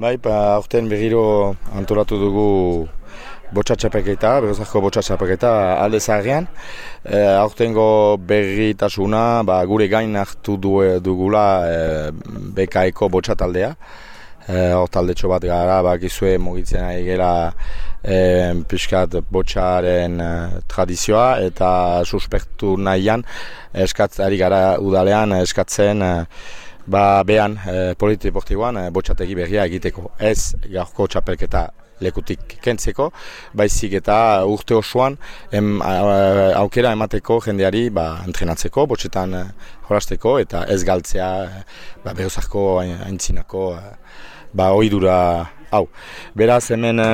Bai, pa, aurten berriro antolatu dugu botxatxapeketa, berrozako botxatxapeketa alde zaharrean. E, aurtengo berritasuna ba, gure gain hartu du, dugula e, bekaeko botxataldea. E, hor talde bat gara, bak izue mugitzen ari gela e, piskat botxaren e, tradizioa eta suspektu nahian eskatzari gara udalean eskatzen e, ba behan e, politiportiboan e, botxategi berria egiteko. Ez gaurko txapelketa lekutik kentzeko, baizik eta urte osoan em, aukera emateko jendeari ba, entrenatzeko, botxetan e, eta ez galtzea e, ba, behozarko aintzinako e, ba, oidura hau. Beraz hemen e,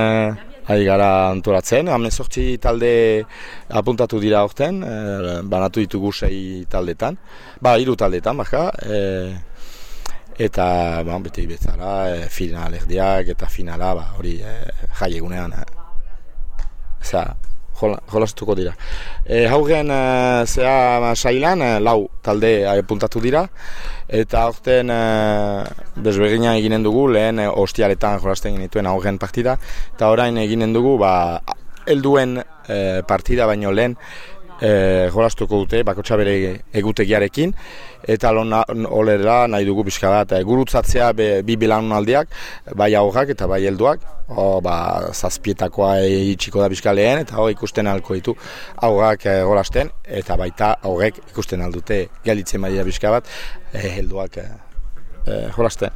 ari gara antolatzen, hamen sortzi talde apuntatu dira orten, e, banatu ditugu sei taldetan, ba, hiru taldetan, baka, e, eta ba, bete bezala e, final erdiak eta finala ba, hori e, jai egunean e, jolastuko dira. E, haugen e, zea ba, sailan e, lau talde puntatu dira. Eta aurten e, desbegina eginen dugu lehen e, ostialetan jolasten genituen haugen partida. Eta orain eginen dugu ba, helduen e, partida baino lehen e, jolastuko dute bakotxa bere egutegiarekin. Eta lon olera nahi dugu pixka bat e, gurutzatzea be, bi aldiak bai aurrak eta bai helduak. O, ba, zazpietakoa itxiko da pixka lehen eta hori ikusten alko ditu aurrak e, jolasten eta baita aurrek ikusten aldute galitzen bai pixka bat e, helduak e, e, jolasten